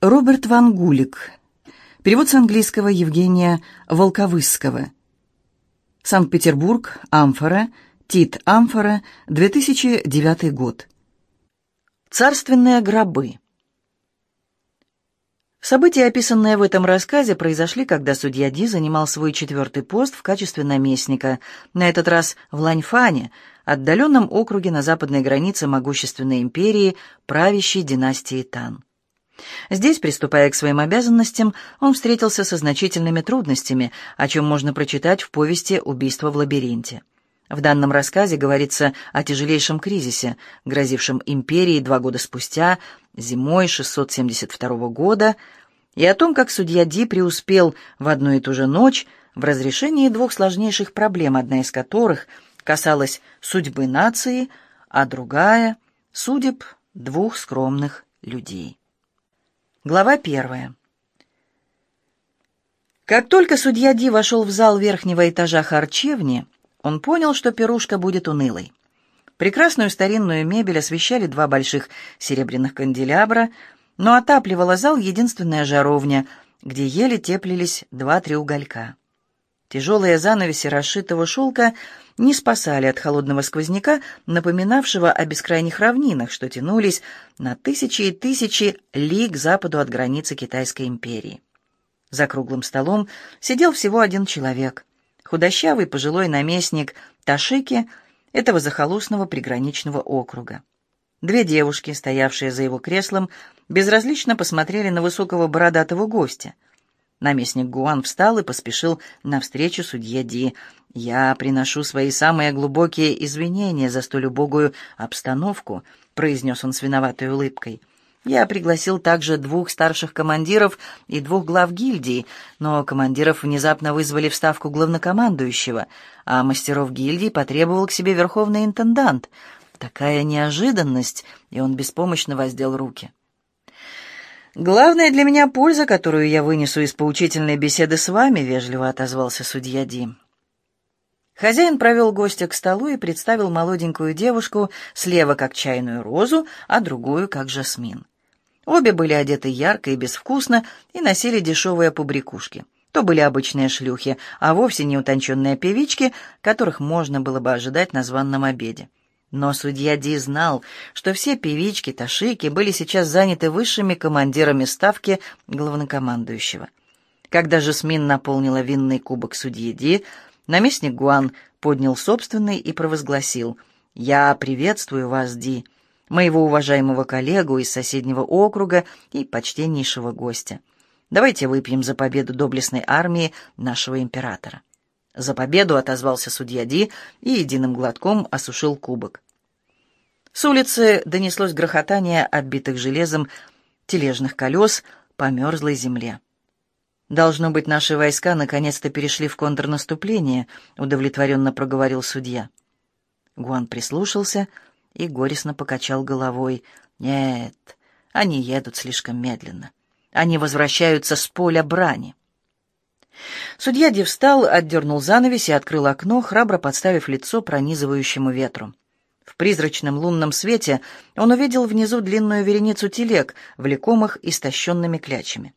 Роберт Ван Гулик. Перевод с английского Евгения Волковысского. Санкт-Петербург, Амфора, Тит Амфора, 2009 год. Царственные гробы. События, описанные в этом рассказе, произошли, когда судья Ди занимал свой четвертый пост в качестве наместника, на этот раз в Ланьфане, отдаленном округе на западной границе могущественной империи, правящей династии Тан. Здесь, приступая к своим обязанностям, он встретился со значительными трудностями, о чем можно прочитать в повести «Убийство в лабиринте». В данном рассказе говорится о тяжелейшем кризисе, грозившем империи два года спустя, зимой 672 года, и о том, как судья Ди преуспел в одну и ту же ночь в разрешении двух сложнейших проблем, одна из которых касалась судьбы нации, а другая — судеб двух скромных людей. Глава первая. Как только судья Ди вошел в зал верхнего этажа харчевни, он понял, что пирушка будет унылой. Прекрасную старинную мебель освещали два больших серебряных канделябра, но отапливала зал единственная жаровня, где еле теплились два-три уголька. Тяжелые занавеси расшитого шелка не спасали от холодного сквозняка, напоминавшего о бескрайних равнинах, что тянулись на тысячи и тысячи ли к западу от границы Китайской империи. За круглым столом сидел всего один человек, худощавый пожилой наместник Ташики этого захолустного приграничного округа. Две девушки, стоявшие за его креслом, безразлично посмотрели на высокого бородатого гостя — Наместник Гуан встал и поспешил навстречу судье Ди. «Я приношу свои самые глубокие извинения за столь убогую обстановку», — произнес он с виноватой улыбкой. «Я пригласил также двух старших командиров и двух глав гильдии, но командиров внезапно вызвали в ставку главнокомандующего, а мастеров гильдии потребовал к себе верховный интендант. Такая неожиданность!» — и он беспомощно воздел руки. «Главная для меня польза, которую я вынесу из поучительной беседы с вами», — вежливо отозвался судья Ди. Хозяин провел гостя к столу и представил молоденькую девушку слева как чайную розу, а другую как жасмин. Обе были одеты ярко и безвкусно и носили дешевые побрякушки. То были обычные шлюхи, а вовсе не утонченные певички, которых можно было бы ожидать на званном обеде. Но судья Ди знал, что все певички Ташики были сейчас заняты высшими командирами ставки главнокомандующего. Когда Жасмин наполнила винный кубок судьи Ди, наместник Гуан поднял собственный и провозгласил «Я приветствую вас, Ди, моего уважаемого коллегу из соседнего округа и почтеннейшего гостя. Давайте выпьем за победу доблестной армии нашего императора». «За победу!» — отозвался судья Ди и единым глотком осушил кубок. С улицы донеслось грохотание отбитых железом тележных колес по мерзлой земле. «Должно быть, наши войска наконец-то перешли в контрнаступление», — удовлетворенно проговорил судья. Гуан прислушался и горестно покачал головой. «Нет, они едут слишком медленно. Они возвращаются с поля брани». Судья Ди встал, отдернул занавес и открыл окно, храбро подставив лицо пронизывающему ветру. В призрачном лунном свете он увидел внизу длинную вереницу телег, влекомых истощенными клячами.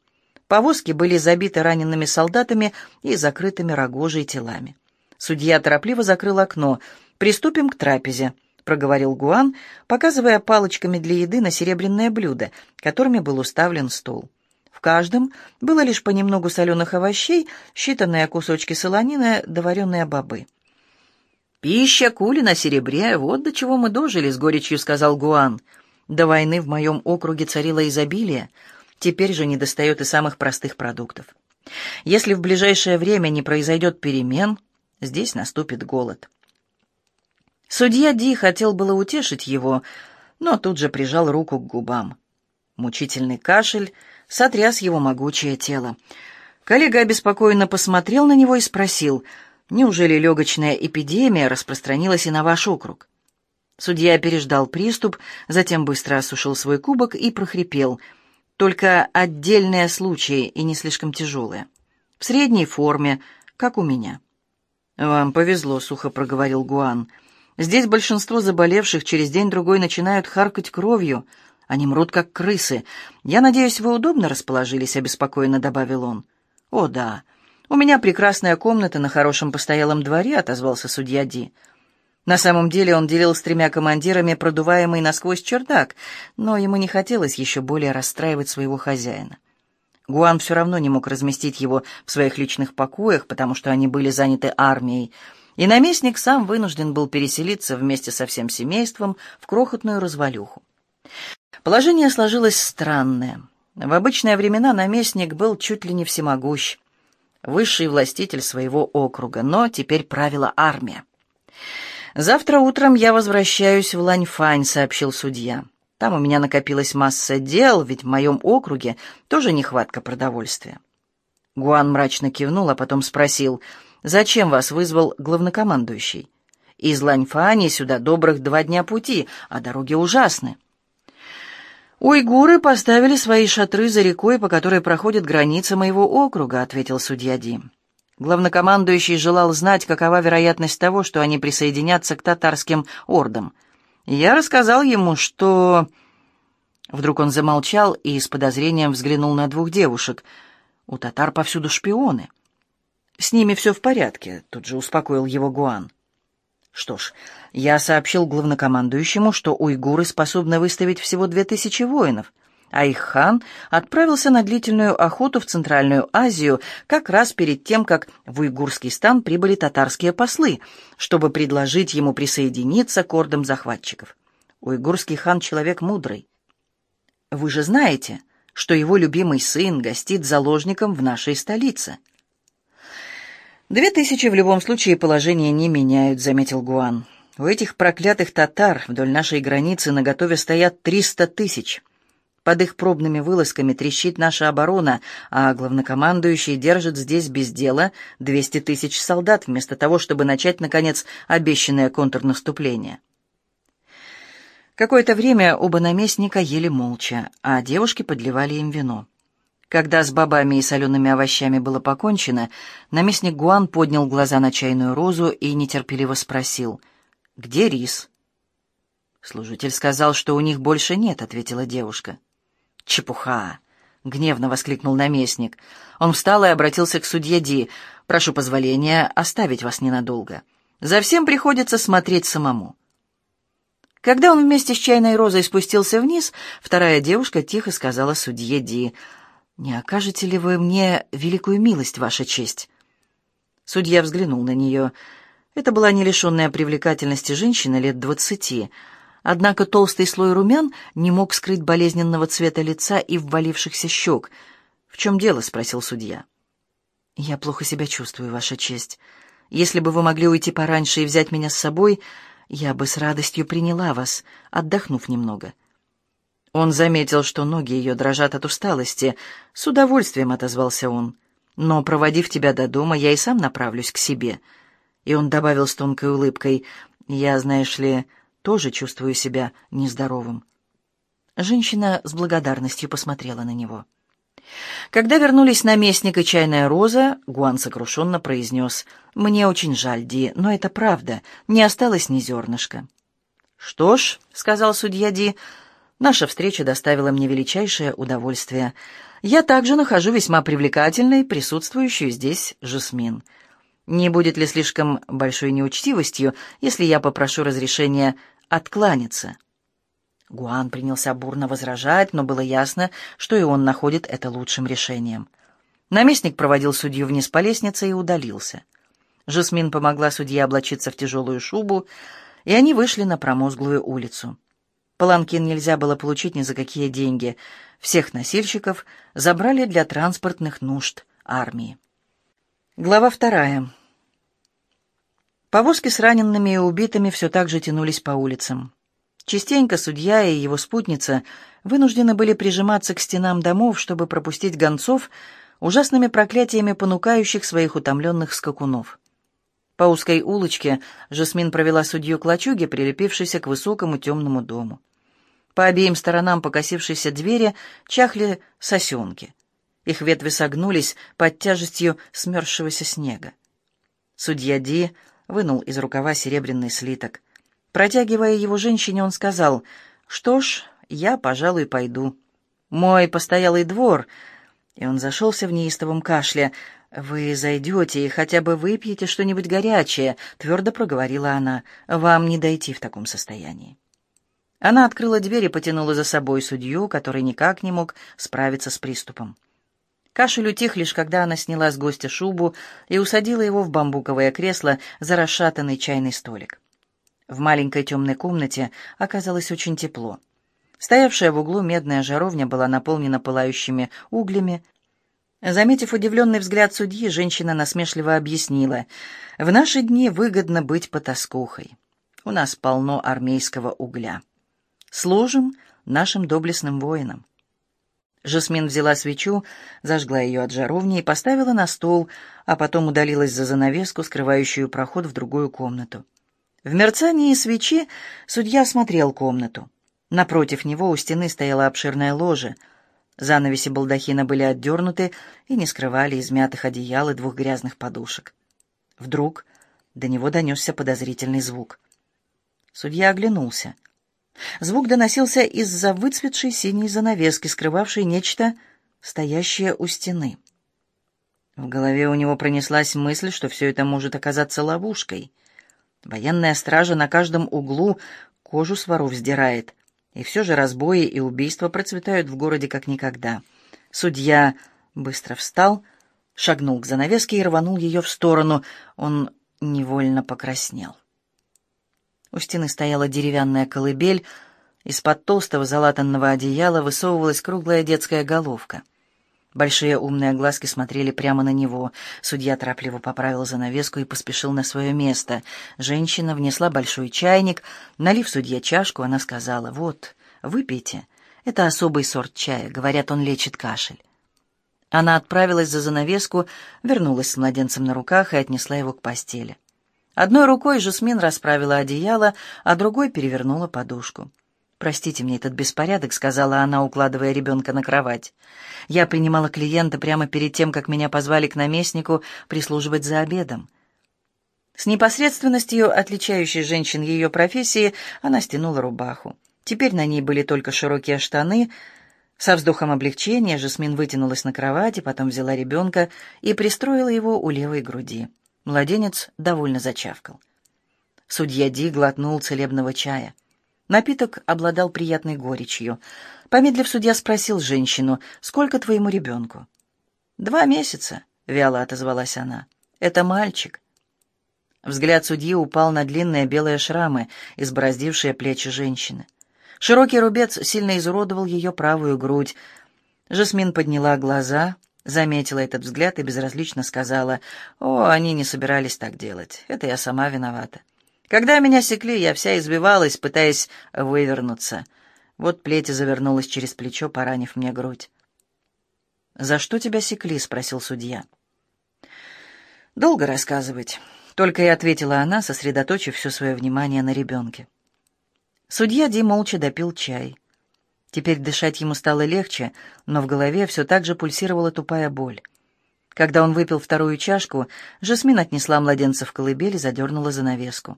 Повозки были забиты ранеными солдатами и закрытыми рогожей телами. Судья торопливо закрыл окно. «Приступим к трапезе», — проговорил Гуан, показывая палочками для еды на серебряное блюдо, которыми был уставлен стол. В каждом было лишь понемногу соленых овощей, считанные кусочки солонины, доваренные бобы. «Пища, кули на серебре, вот до чего мы дожили», — с горечью сказал Гуан. «До войны в моем округе царило изобилие, теперь же недостает и самых простых продуктов. Если в ближайшее время не произойдет перемен, здесь наступит голод». Судья Ди хотел было утешить его, но тут же прижал руку к губам. Мучительный кашель сотряс его могучее тело. Коллега обеспокоенно посмотрел на него и спросил, «Неужели легочная эпидемия распространилась и на ваш округ?» Судья переждал приступ, затем быстро осушил свой кубок и прохрипел. «Только отдельные случаи и не слишком тяжелые. В средней форме, как у меня». «Вам повезло», — сухо проговорил Гуан. «Здесь большинство заболевших через день-другой начинают харкать кровью, Они мрут, как крысы. Я надеюсь, вы удобно расположились», — обеспокоенно добавил он. «О, да. У меня прекрасная комната на хорошем постоялом дворе», — отозвался судья Ди. На самом деле он делил с тремя командирами продуваемый насквозь чердак, но ему не хотелось еще более расстраивать своего хозяина. Гуан все равно не мог разместить его в своих личных покоях, потому что они были заняты армией, и наместник сам вынужден был переселиться вместе со всем семейством в крохотную развалюху. Положение сложилось странное. В обычные времена наместник был чуть ли не всемогущ, высший властитель своего округа, но теперь правила армия. «Завтра утром я возвращаюсь в Ланьфань», — сообщил судья. «Там у меня накопилась масса дел, ведь в моем округе тоже нехватка продовольствия». Гуан мрачно кивнул, а потом спросил, «Зачем вас вызвал главнокомандующий? Из Ланьфани сюда добрых два дня пути, а дороги ужасны». «Уйгуры поставили свои шатры за рекой, по которой проходит граница моего округа», — ответил судья Ди. Главнокомандующий желал знать, какова вероятность того, что они присоединятся к татарским ордам. Я рассказал ему, что... Вдруг он замолчал и с подозрением взглянул на двух девушек. У татар повсюду шпионы. «С ними все в порядке», — тут же успокоил его Гуан. «Что ж, я сообщил главнокомандующему, что уйгуры способны выставить всего две тысячи воинов а их хан отправился на длительную охоту в Центральную Азию как раз перед тем, как в уйгурский стан прибыли татарские послы, чтобы предложить ему присоединиться к ордам захватчиков. Уйгурский хан — человек мудрый. Вы же знаете, что его любимый сын гостит заложником в нашей столице. «Две тысячи в любом случае положение не меняют», — заметил Гуан. «У этих проклятых татар вдоль нашей границы наготове стоят триста тысяч». Под их пробными вылазками трещит наша оборона, а главнокомандующий держит здесь без дела 200 тысяч солдат, вместо того, чтобы начать, наконец, обещанное контрнаступление. Какое-то время оба наместника ели молча, а девушки подливали им вино. Когда с бобами и солеными овощами было покончено, наместник Гуан поднял глаза на чайную розу и нетерпеливо спросил, «Где рис?» «Служитель сказал, что у них больше нет», — ответила девушка. «Чепуха!» — гневно воскликнул наместник. Он встал и обратился к судье Ди. «Прошу позволения оставить вас ненадолго. За всем приходится смотреть самому». Когда он вместе с чайной розой спустился вниз, вторая девушка тихо сказала судье Ди. «Не окажете ли вы мне великую милость, ваша честь?» Судья взглянул на нее. Это была не лишенная привлекательности женщина лет двадцати — Однако толстый слой румян не мог скрыть болезненного цвета лица и ввалившихся щек. «В чем дело?» — спросил судья. «Я плохо себя чувствую, Ваша честь. Если бы вы могли уйти пораньше и взять меня с собой, я бы с радостью приняла вас, отдохнув немного». Он заметил, что ноги ее дрожат от усталости. «С удовольствием», — отозвался он. «Но, проводив тебя до дома, я и сам направлюсь к себе». И он добавил с тонкой улыбкой, «Я, знаешь ли, тоже чувствую себя нездоровым». Женщина с благодарностью посмотрела на него. Когда вернулись наместник и чайная роза, Гуан сокрушенно произнес, «Мне очень жаль, Ди, но это правда, не осталось ни зернышка». «Что ж», — сказал судья Ди, — «наша встреча доставила мне величайшее удовольствие. Я также нахожу весьма привлекательной присутствующую здесь Жасмин. Не будет ли слишком большой неучтивостью, если я попрошу разрешения откланяться. Гуан принялся бурно возражать, но было ясно, что и он находит это лучшим решением. Наместник проводил судью вниз по лестнице и удалился. Жасмин помогла судье облачиться в тяжелую шубу, и они вышли на промозглую улицу. Паланкин нельзя было получить ни за какие деньги. Всех носильщиков забрали для транспортных нужд армии. Глава вторая. Повозки с ранеными и убитыми все так же тянулись по улицам. Частенько судья и его спутница вынуждены были прижиматься к стенам домов, чтобы пропустить гонцов, ужасными проклятиями понукающих своих утомленных скакунов. По узкой улочке Жасмин провела судью к лачуге, прилепившейся к высокому темному дому. По обеим сторонам покосившейся двери чахли сосенки. Их ветви согнулись под тяжестью смерзшегося снега. Судья Ди вынул из рукава серебряный слиток. Протягивая его женщине, он сказал, «Что ж, я, пожалуй, пойду. Мой постоялый двор...» И он зашелся в неистовом кашле. «Вы зайдете и хотя бы выпьете что-нибудь горячее», — твердо проговорила она. «Вам не дойти в таком состоянии». Она открыла дверь и потянула за собой судью, который никак не мог справиться с приступом. Кашель утих лишь, когда она сняла с гостя шубу и усадила его в бамбуковое кресло за расшатанный чайный столик. В маленькой темной комнате оказалось очень тепло. Стоявшая в углу медная жаровня была наполнена пылающими углями. Заметив удивленный взгляд судьи, женщина насмешливо объяснила, «В наши дни выгодно быть потаскухой. У нас полно армейского угля. Служим нашим доблестным воинам». Жасмин взяла свечу, зажгла ее от жаровни и поставила на стол, а потом удалилась за занавеску, скрывающую проход в другую комнату. В мерцании свечи судья осмотрел комнату. Напротив него у стены стояла обширная ложа. Занавеси балдахина были отдернуты и не скрывали измятых одеял и двух грязных подушек. Вдруг до него донесся подозрительный звук. Судья оглянулся — Звук доносился из-за выцветшей синей занавески, скрывавшей нечто, стоящее у стены. В голове у него пронеслась мысль, что все это может оказаться ловушкой. Военная стража на каждом углу кожу с воров сдирает, и все же разбои и убийства процветают в городе как никогда. Судья быстро встал, шагнул к занавеске и рванул ее в сторону. Он невольно покраснел. У стены стояла деревянная колыбель, из-под толстого залатанного одеяла высовывалась круглая детская головка. Большие умные глазки смотрели прямо на него. Судья торопливо поправил занавеску и поспешил на свое место. Женщина внесла большой чайник. Налив судье чашку, она сказала, «Вот, выпейте. Это особый сорт чая. Говорят, он лечит кашель». Она отправилась за занавеску, вернулась с младенцем на руках и отнесла его к постели. Одной рукой Жасмин расправила одеяло, а другой перевернула подушку. «Простите мне этот беспорядок», — сказала она, укладывая ребенка на кровать. «Я принимала клиента прямо перед тем, как меня позвали к наместнику прислуживать за обедом». С непосредственностью, отличающей женщин ее профессии, она стянула рубаху. Теперь на ней были только широкие штаны. Со вздохом облегчения Жасмин вытянулась на кровати, потом взяла ребенка и пристроила его у левой груди. Младенец довольно зачавкал. Судья Ди глотнул целебного чая. Напиток обладал приятной горечью. Помедлив, судья спросил женщину, «Сколько твоему ребенку?» «Два месяца», — вяло отозвалась она. «Это мальчик». Взгляд судьи упал на длинные белые шрамы, избороздившие плечи женщины. Широкий рубец сильно изуродовал ее правую грудь. Жасмин подняла глаза — Заметила этот взгляд и безразлично сказала, «О, они не собирались так делать. Это я сама виновата. Когда меня секли, я вся избивалась, пытаясь вывернуться. Вот плеть завернулась через плечо, поранив мне грудь. «За что тебя секли?» — спросил судья. «Долго рассказывать», — только и ответила она, сосредоточив все свое внимание на ребенке. Судья Ди молча допил чай. Теперь дышать ему стало легче, но в голове все так же пульсировала тупая боль. Когда он выпил вторую чашку, Жасмин отнесла младенца в колыбель и задернула занавеску.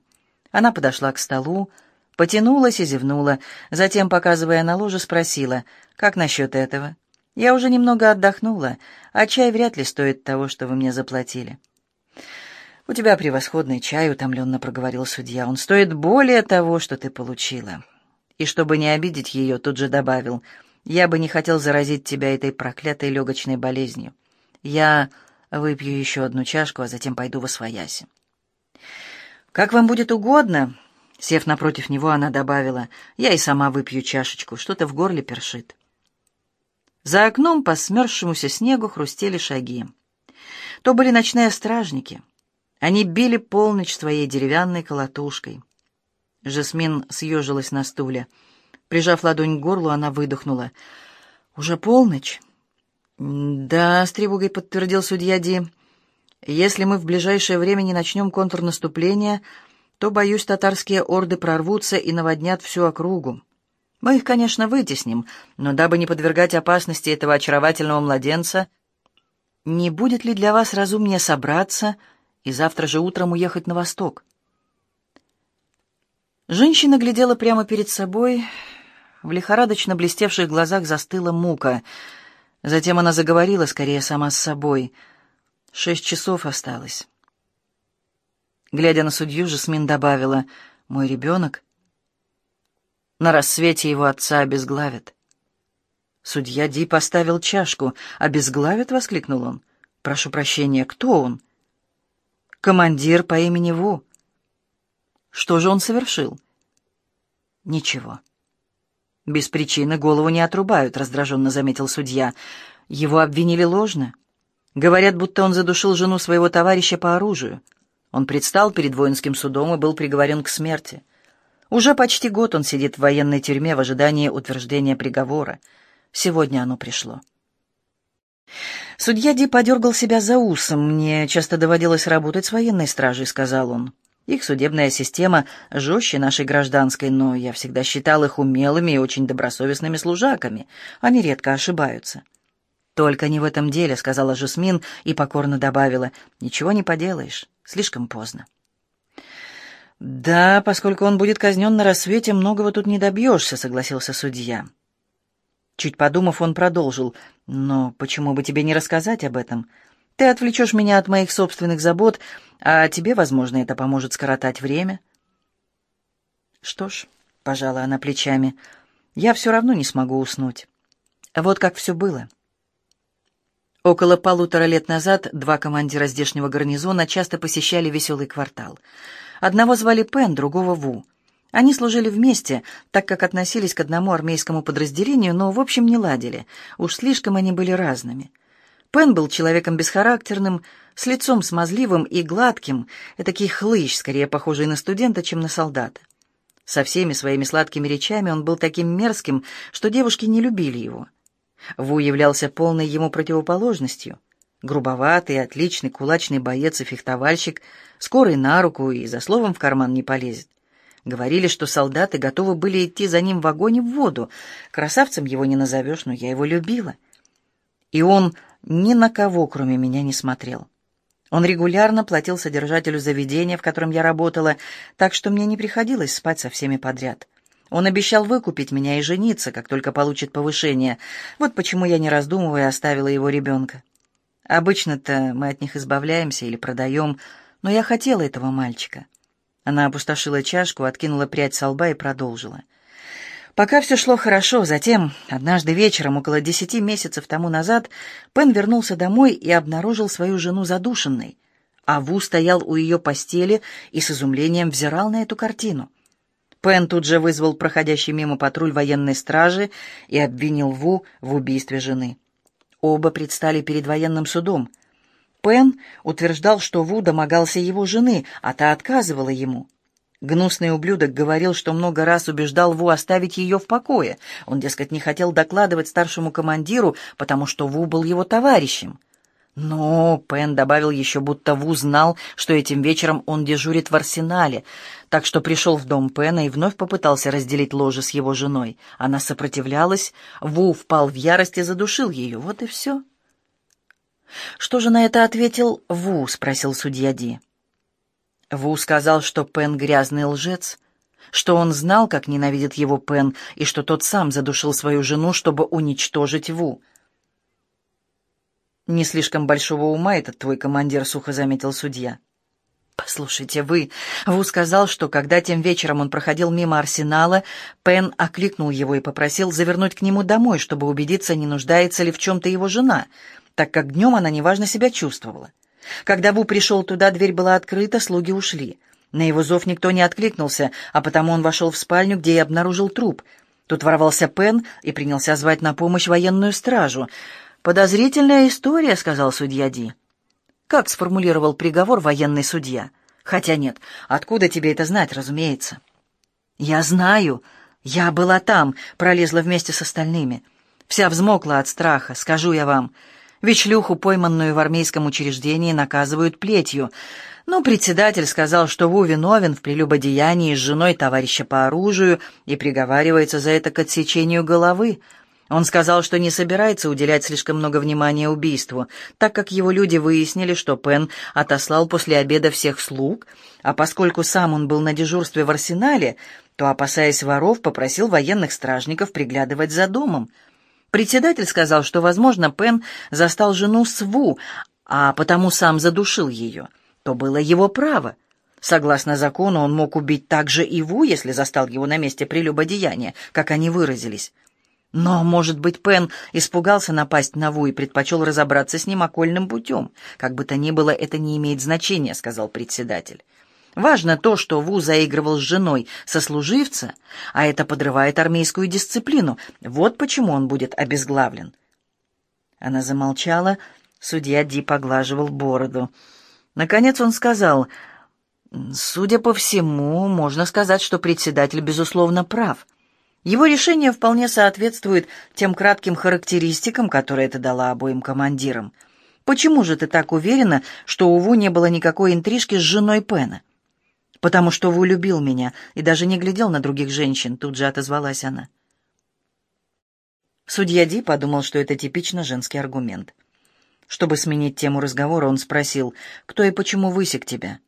Она подошла к столу, потянулась и зевнула, затем, показывая на ложе, спросила, «Как насчет этого? Я уже немного отдохнула, а чай вряд ли стоит того, что вы мне заплатили». «У тебя превосходный чай», — утомленно проговорил судья. «Он стоит более того, что ты получила» и, чтобы не обидеть ее, тут же добавил, «Я бы не хотел заразить тебя этой проклятой легочной болезнью. Я выпью еще одну чашку, а затем пойду во свояси». «Как вам будет угодно», — сев напротив него, она добавила, «я и сама выпью чашечку, что-то в горле першит». За окном по смерзшемуся снегу хрустели шаги. То были ночные стражники. Они били полночь своей деревянной колотушкой. Жасмин съежилась на стуле. Прижав ладонь к горлу, она выдохнула. «Уже полночь?» «Да», — с тревогой подтвердил судья Ди. «Если мы в ближайшее время не начнем контрнаступление, то, боюсь, татарские орды прорвутся и наводнят всю округу. Мы их, конечно, вытесним, но дабы не подвергать опасности этого очаровательного младенца, не будет ли для вас разумнее собраться и завтра же утром уехать на восток?» Женщина глядела прямо перед собой. В лихорадочно блестевших глазах застыла мука. Затем она заговорила скорее сама с собой. Шесть часов осталось. Глядя на судью, Жасмин добавила, «Мой ребенок?» На рассвете его отца обезглавят. Судья Ди поставил чашку. «Обезглавят?» — воскликнул он. «Прошу прощения, кто он?» «Командир по имени Ву». «Что же он совершил?» «Ничего». «Без причины голову не отрубают», — раздраженно заметил судья. «Его обвинили ложно. Говорят, будто он задушил жену своего товарища по оружию. Он предстал перед воинским судом и был приговорен к смерти. Уже почти год он сидит в военной тюрьме в ожидании утверждения приговора. Сегодня оно пришло». Судья Ди подергал себя за усом. «Мне часто доводилось работать с военной стражей», — сказал он. Их судебная система жестче нашей гражданской, но я всегда считал их умелыми и очень добросовестными служаками. Они редко ошибаются. «Только не в этом деле», — сказала Жасмин и покорно добавила. «Ничего не поделаешь. Слишком поздно». «Да, поскольку он будет казнен на рассвете, многого тут не добьешься», — согласился судья. Чуть подумав, он продолжил. «Но почему бы тебе не рассказать об этом? Ты отвлечешь меня от моих собственных забот, а тебе, возможно, это поможет скоротать время». «Что ж», — пожала она плечами, — «я все равно не смогу уснуть. Вот как все было». Около полутора лет назад два командира здешнего гарнизона часто посещали веселый квартал. Одного звали Пен, другого Ву. Они служили вместе, так как относились к одному армейскому подразделению, но, в общем, не ладили. Уж слишком они были разными. Пен был человеком бесхарактерным, с лицом смазливым и гладким, этакий хлыщ, скорее похожий на студента, чем на солдата. Со всеми своими сладкими речами он был таким мерзким, что девушки не любили его. Ву являлся полной ему противоположностью. Грубоватый, отличный, кулачный боец и фехтовальщик, скорый на руку и за словом в карман не полезет. Говорили, что солдаты готовы были идти за ним в огонь и в воду. Красавцем его не назовешь, но я его любила. И он ни на кого, кроме меня, не смотрел. Он регулярно платил содержателю заведения, в котором я работала, так что мне не приходилось спать со всеми подряд. Он обещал выкупить меня и жениться, как только получит повышение. Вот почему я, не раздумывая, оставила его ребенка. Обычно-то мы от них избавляемся или продаем, но я хотела этого мальчика. Она опустошила чашку, откинула прядь со лба и продолжила. — Пока все шло хорошо, затем, однажды вечером, около десяти месяцев тому назад, Пен вернулся домой и обнаружил свою жену задушенной. А Ву стоял у ее постели и с изумлением взирал на эту картину. Пен тут же вызвал проходящий мимо патруль военной стражи и обвинил Ву в убийстве жены. Оба предстали перед военным судом. Пен утверждал, что Ву домогался его жены, а та отказывала ему. Гнусный ублюдок говорил, что много раз убеждал Ву оставить ее в покое. Он, дескать, не хотел докладывать старшему командиру, потому что Ву был его товарищем. Но Пен добавил еще, будто Ву знал, что этим вечером он дежурит в арсенале, так что пришел в дом Пена и вновь попытался разделить ложе с его женой. Она сопротивлялась, Ву впал в ярость и задушил ее. Вот и все. «Что же на это ответил Ву?» — спросил судья Ди. Ву сказал, что Пен грязный лжец, что он знал, как ненавидит его Пен, и что тот сам задушил свою жену, чтобы уничтожить Ву. «Не слишком большого ума этот твой командир», — сухо заметил судья. «Послушайте, вы...» Ву сказал, что когда тем вечером он проходил мимо арсенала, Пен окликнул его и попросил завернуть к нему домой, чтобы убедиться, не нуждается ли в чем-то его жена, так как днем она неважно себя чувствовала. Когда Ву пришел туда, дверь была открыта, слуги ушли. На его зов никто не откликнулся, а потому он вошел в спальню, где и обнаружил труп. Тут ворвался Пен и принялся звать на помощь военную стражу. «Подозрительная история», — сказал судья Ди. Как сформулировал приговор военный судья? Хотя нет, откуда тебе это знать, разумеется? «Я знаю. Я была там, пролезла вместе с остальными. Вся взмокла от страха, скажу я вам. Ведь шлюху, пойманную в армейском учреждении, наказывают плетью. Но председатель сказал, что Ву виновен в прелюбодеянии с женой товарища по оружию и приговаривается за это к отсечению головы. Он сказал, что не собирается уделять слишком много внимания убийству, так как его люди выяснили, что Пен отослал после обеда всех слуг, а поскольку сам он был на дежурстве в арсенале, то, опасаясь воров, попросил военных стражников приглядывать за домом. Председатель сказал, что, возможно, Пен застал жену Сву, а потому сам задушил ее. То было его право. Согласно закону, он мог убить также и Ву, если застал его на месте прелюбодеяния, как они выразились. Но, может быть, Пен испугался напасть на Ву и предпочел разобраться с ним окольным путем. Как бы то ни было, это не имеет значения, сказал председатель. Важно то, что Ву заигрывал с женой сослуживца, а это подрывает армейскую дисциплину. Вот почему он будет обезглавлен. Она замолчала, судья Ди поглаживал бороду. Наконец он сказал, «Судя по всему, можно сказать, что председатель, безусловно, прав». Его решение вполне соответствует тем кратким характеристикам, которые ты дала обоим командирам. Почему же ты так уверена, что у Ву не было никакой интрижки с женой Пена? Потому что Ву любил меня и даже не глядел на других женщин, тут же отозвалась она. Судья Ди подумал, что это типично женский аргумент. Чтобы сменить тему разговора, он спросил, кто и почему высек тебя.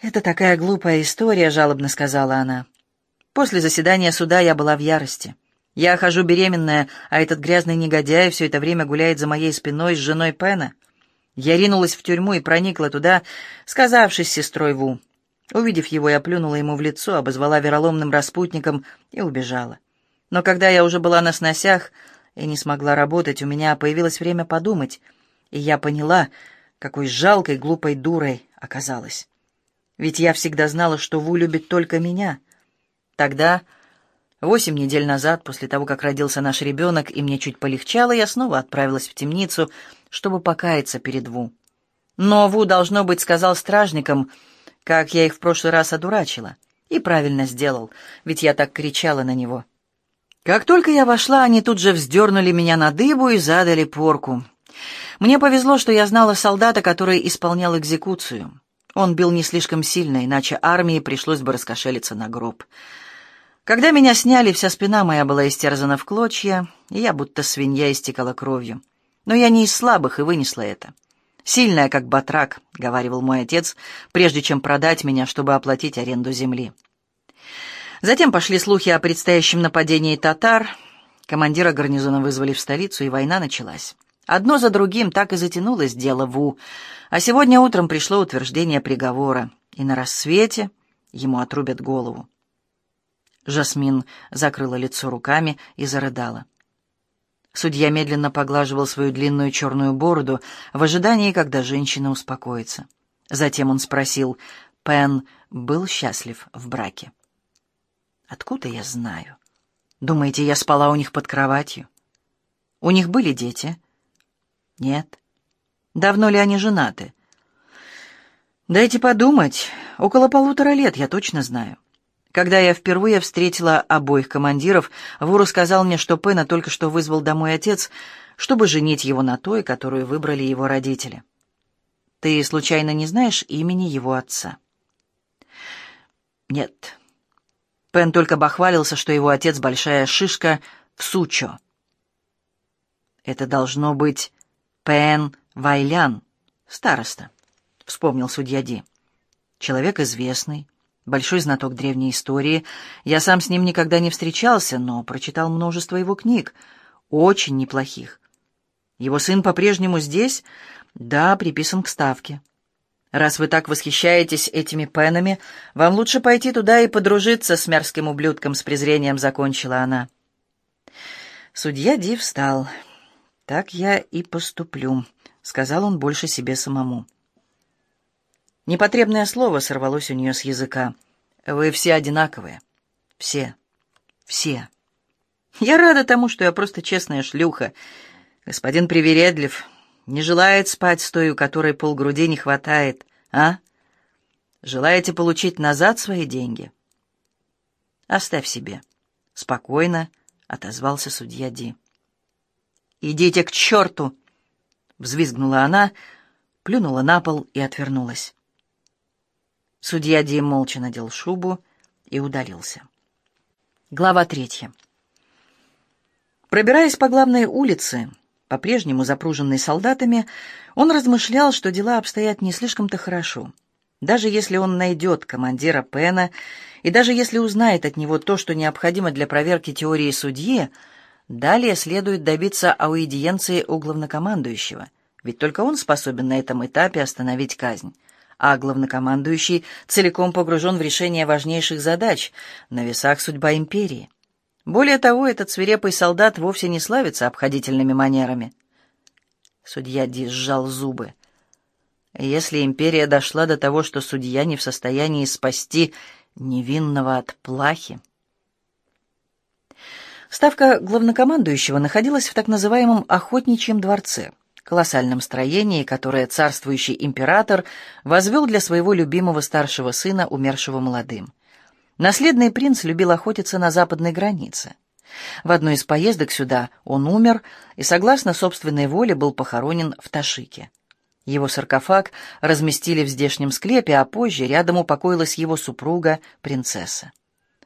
«Это такая глупая история», — жалобно сказала она. После заседания суда я была в ярости. Я хожу беременная, а этот грязный негодяй все это время гуляет за моей спиной с женой Пена. Я ринулась в тюрьму и проникла туда, сказавшись сестрой Ву. Увидев его, я плюнула ему в лицо, обозвала вероломным распутником и убежала. Но когда я уже была на сносях и не смогла работать, у меня появилось время подумать, и я поняла, какой жалкой, глупой дурой оказалась. Ведь я всегда знала, что Ву любит только меня — Тогда, восемь недель назад, после того, как родился наш ребенок, и мне чуть полегчало, я снова отправилась в темницу, чтобы покаяться перед Ву. Но Ву, должно быть, сказал стражникам, как я их в прошлый раз одурачила. И правильно сделал, ведь я так кричала на него. Как только я вошла, они тут же вздернули меня на дыбу и задали порку. Мне повезло, что я знала солдата, который исполнял экзекуцию. Он бил не слишком сильно, иначе армии пришлось бы раскошелиться на гроб. Когда меня сняли, вся спина моя была истерзана в клочья, и я будто свинья истекала кровью. Но я не из слабых и вынесла это. «Сильная, как батрак», — говаривал мой отец, прежде чем продать меня, чтобы оплатить аренду земли. Затем пошли слухи о предстоящем нападении татар. Командира гарнизона вызвали в столицу, и война началась. Одно за другим так и затянулось дело Ву, а сегодня утром пришло утверждение приговора, и на рассвете ему отрубят голову. Жасмин закрыла лицо руками и зарыдала. Судья медленно поглаживал свою длинную черную бороду в ожидании, когда женщина успокоится. Затем он спросил, Пен был счастлив в браке. «Откуда я знаю? Думаете, я спала у них под кроватью? У них были дети?» «Нет». «Давно ли они женаты?» «Дайте подумать. Около полутора лет, я точно знаю». Когда я впервые встретила обоих командиров, Ву сказал мне, что Пена только что вызвал домой отец, чтобы женить его на той, которую выбрали его родители. Ты случайно не знаешь имени его отца? Нет. Пен только бахвалился, что его отец большая шишка в Сучо. Это должно быть Пен Вайлян, староста, вспомнил судья Ди. Человек известный, большой знаток древней истории. Я сам с ним никогда не встречался, но прочитал множество его книг, очень неплохих. Его сын по-прежнему здесь? Да, приписан к ставке. Раз вы так восхищаетесь этими пенами, вам лучше пойти туда и подружиться с мерзким ублюдком, с презрением закончила она. Судья Ди встал. «Так я и поступлю», — сказал он больше себе самому. Непотребное слово сорвалось у нее с языка. «Вы все одинаковые. Все. Все. Я рада тому, что я просто честная шлюха. Господин привередлив, не желает спать с той, у которой полгруди не хватает, а? Желаете получить назад свои деньги? Оставь себе. Спокойно отозвался судья Ди. «Идите к черту!» — взвизгнула она, плюнула на пол и отвернулась. Судья Ди молча надел шубу и удалился. Глава третья. Пробираясь по главной улице, по-прежнему запруженной солдатами, он размышлял, что дела обстоят не слишком-то хорошо. Даже если он найдет командира Пена, и даже если узнает от него то, что необходимо для проверки теории судьи, далее следует добиться аудиенции у главнокомандующего, ведь только он способен на этом этапе остановить казнь. А главнокомандующий целиком погружен в решение важнейших задач, на весах судьба империи. Более того, этот свирепый солдат вовсе не славится обходительными манерами. Судья Ди сжал зубы. Если империя дошла до того, что судья не в состоянии спасти невинного от плахи... Ставка главнокомандующего находилась в так называемом «охотничьем дворце», колоссальном строении, которое царствующий император возвел для своего любимого старшего сына, умершего молодым. Наследный принц любил охотиться на западной границе. В одной из поездок сюда он умер и, согласно собственной воле, был похоронен в Ташике. Его саркофаг разместили в здешнем склепе, а позже рядом упокоилась его супруга, принцесса.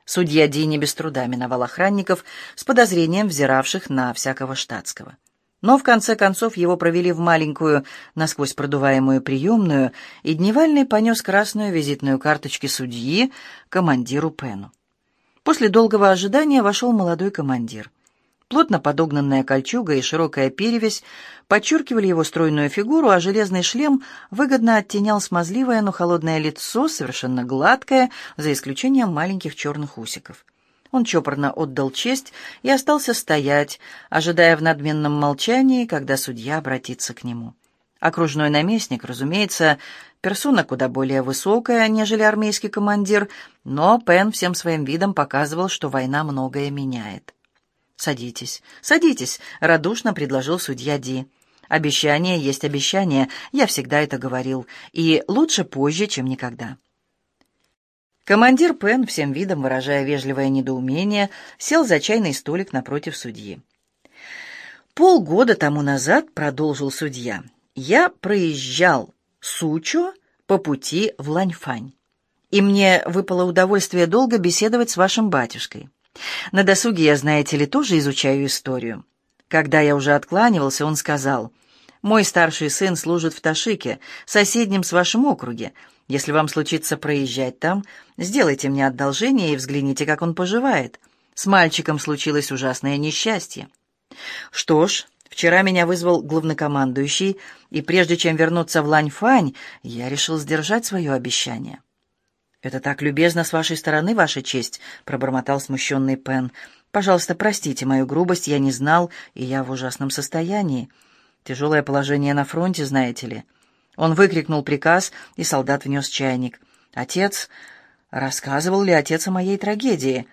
Судья Ди не без труда миновал охранников с подозрением взиравших на всякого штатского. Но в конце концов его провели в маленькую, насквозь продуваемую приемную, и Дневальный понес красную визитную карточку судьи командиру Пену. После долгого ожидания вошел молодой командир. Плотно подогнанная кольчуга и широкая перевязь подчеркивали его стройную фигуру, а железный шлем выгодно оттенял смазливое, но холодное лицо, совершенно гладкое, за исключением маленьких черных усиков. Он чопорно отдал честь и остался стоять, ожидая в надменном молчании, когда судья обратится к нему. Окружной наместник, разумеется, персона куда более высокая, нежели армейский командир, но Пен всем своим видом показывал, что война многое меняет. «Садитесь, садитесь», — радушно предложил судья Ди. «Обещание есть обещание, я всегда это говорил, и лучше позже, чем никогда». Командир Пен, всем видом выражая вежливое недоумение, сел за чайный столик напротив судьи. «Полгода тому назад», — продолжил судья, — «я проезжал Сучо по пути в Ланьфань, и мне выпало удовольствие долго беседовать с вашим батюшкой. На досуге я, знаете ли, тоже изучаю историю. Когда я уже откланивался, он сказал, «Мой старший сын служит в Ташике, соседнем с вашим округе, если вам случится проезжать там, сделайте мне одолжение и взгляните, как он поживает. С мальчиком случилось ужасное несчастье. Что ж, вчера меня вызвал главнокомандующий, и прежде чем вернуться в Ланьфань, я решил сдержать свое обещание. «Это так любезно с вашей стороны, ваша честь», — пробормотал смущенный Пен. «Пожалуйста, простите мою грубость, я не знал, и я в ужасном состоянии. Тяжелое положение на фронте, знаете ли». Он выкрикнул приказ, и солдат внес чайник. «Отец...» «Рассказывал ли отец о моей трагедии?»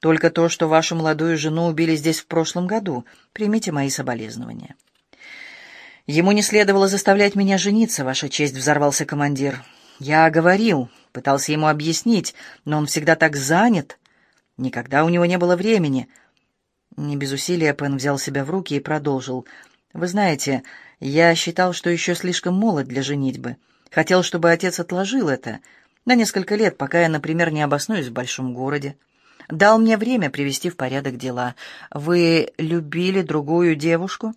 «Только то, что вашу молодую жену убили здесь в прошлом году. Примите мои соболезнования». «Ему не следовало заставлять меня жениться, ваша честь», — взорвался командир. «Я говорил, пытался ему объяснить, но он всегда так занят. Никогда у него не было времени». Не без усилия Пен взял себя в руки и продолжил. «Вы знаете, я считал, что еще слишком молод для женитьбы. Хотел, чтобы отец отложил это на несколько лет, пока я, например, не обоснуюсь в большом городе. Дал мне время привести в порядок дела. Вы любили другую девушку?»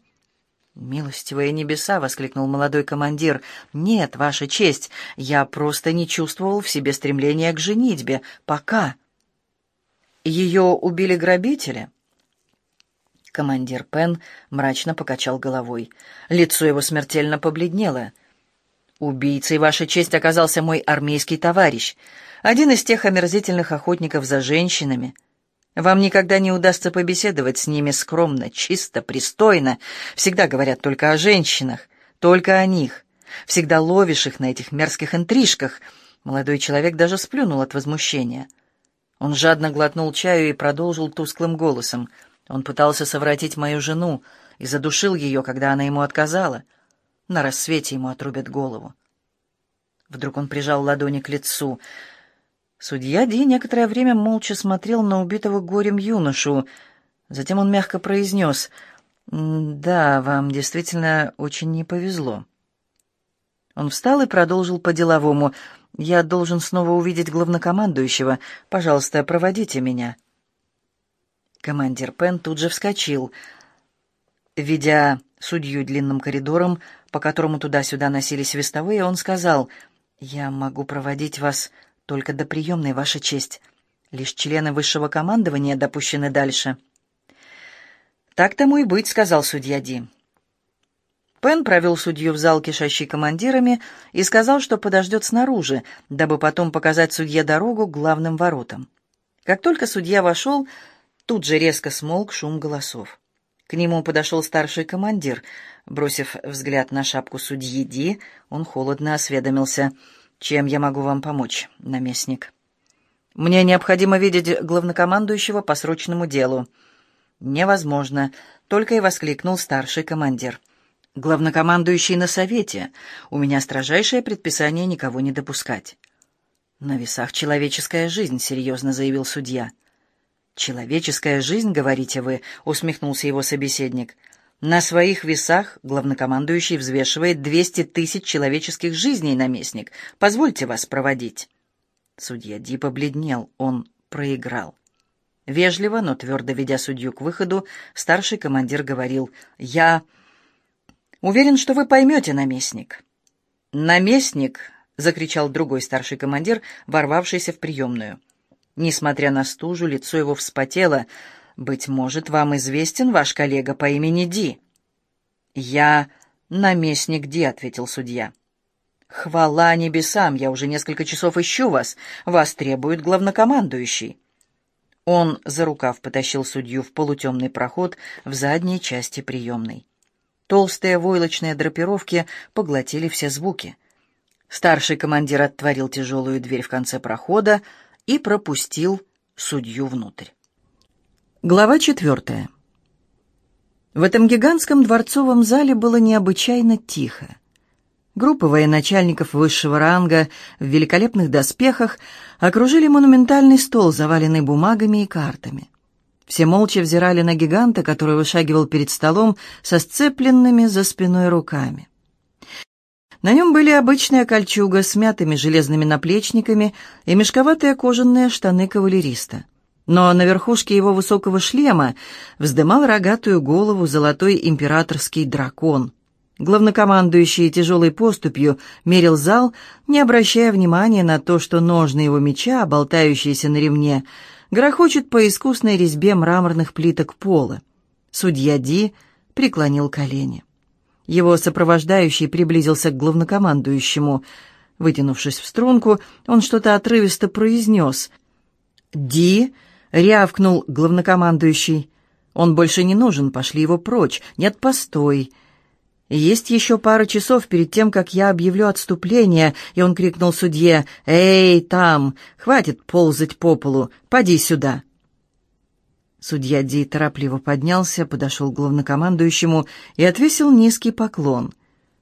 «Милостивые небеса!» — воскликнул молодой командир. «Нет, ваша честь, я просто не чувствовал в себе стремления к женитьбе. Пока». «Ее убили грабители?» Командир Пен мрачно покачал головой. Лицо его смертельно побледнело. «Убийцей, Ваша честь, оказался мой армейский товарищ, один из тех омерзительных охотников за женщинами. Вам никогда не удастся побеседовать с ними скромно, чисто, пристойно. Всегда говорят только о женщинах, только о них. Всегда ловишь их на этих мерзких интрижках». Молодой человек даже сплюнул от возмущения. Он жадно глотнул чаю и продолжил тусклым голосом — он пытался совратить мою жену и задушил ее, когда она ему отказала. На рассвете ему отрубят голову. Вдруг он прижал ладони к лицу. Судья Ди некоторое время молча смотрел на убитого горем юношу. Затем он мягко произнес, «Да, вам действительно очень не повезло». Он встал и продолжил по-деловому. «Я должен снова увидеть главнокомандующего. Пожалуйста, проводите меня». Командир Пен тут же вскочил. Ведя судью длинным коридором, по которому туда-сюда носились вестовые, он сказал, «Я могу проводить вас только до приемной, Ваша честь. Лишь члены высшего командования допущены дальше». «Так тому и быть», — сказал судья Ди. Пен провел судью в зал, кишащий командирами, и сказал, что подождет снаружи, дабы потом показать судье дорогу к главным воротам. Как только судья вошел, тут же резко смолк шум голосов. К нему подошел старший командир. Бросив взгляд на шапку судьи Ди, он холодно осведомился. «Чем я могу вам помочь, наместник?» «Мне необходимо видеть главнокомандующего по срочному делу». «Невозможно», — только и воскликнул старший командир. «Главнокомандующий на совете. У меня строжайшее предписание никого не допускать». «На весах человеческая жизнь», — серьезно заявил судья. «Человеческая жизнь, говорите вы?» — усмехнулся его собеседник. «На своих весах главнокомандующий взвешивает двести тысяч человеческих жизней, наместник. Позвольте вас проводить». Судья Ди побледнел. Он проиграл. Вежливо, но твердо ведя судью к выходу, старший командир говорил, «Я уверен, что вы поймете, наместник». «Наместник!» — закричал другой старший командир, ворвавшийся в приемную. Несмотря на стужу, лицо его вспотело. «Быть может, вам известен ваш коллега по имени Ди?» «Я наместник Ди», — ответил судья. «Хвала небесам! Я уже несколько часов ищу вас. Вас требует главнокомандующий». Он за рукав потащил судью в полутемный проход в задней части приемной. Толстые войлочные драпировки поглотили все звуки. Старший командир отворил тяжелую дверь в конце прохода и пропустил судью внутрь. Глава четвертая. В этом гигантском дворцовом зале было необычайно тихо. Группы военачальников высшего ранга в великолепных доспехах окружили монументальный стол, заваленный бумагами и картами. Все молча взирали на гиганта, который вышагивал перед столом со сцепленными за спиной руками. На нем были обычная кольчуга с мятыми железными наплечниками и мешковатые кожаные штаны кавалериста. Но на верхушке его высокого шлема вздымал рогатую голову золотой императорский дракон — Главнокомандующий тяжелой поступью мерил зал, не обращая внимания на то, что ножны его меча, болтающиеся на ремне, грохочут по искусной резьбе мраморных плиток пола. Судья Ди преклонил колени. Его сопровождающий приблизился к главнокомандующему. Вытянувшись в струнку, он что-то отрывисто произнес. «Ди!» — рявкнул главнокомандующий. «Он больше не нужен, пошли его прочь. Нет, постой!» Есть еще пара часов перед тем, как я объявлю отступление, и он крикнул судье, «Эй, там! Хватит ползать по полу! Поди сюда!» Судья Ди торопливо поднялся, подошел к главнокомандующему и отвесил низкий поклон.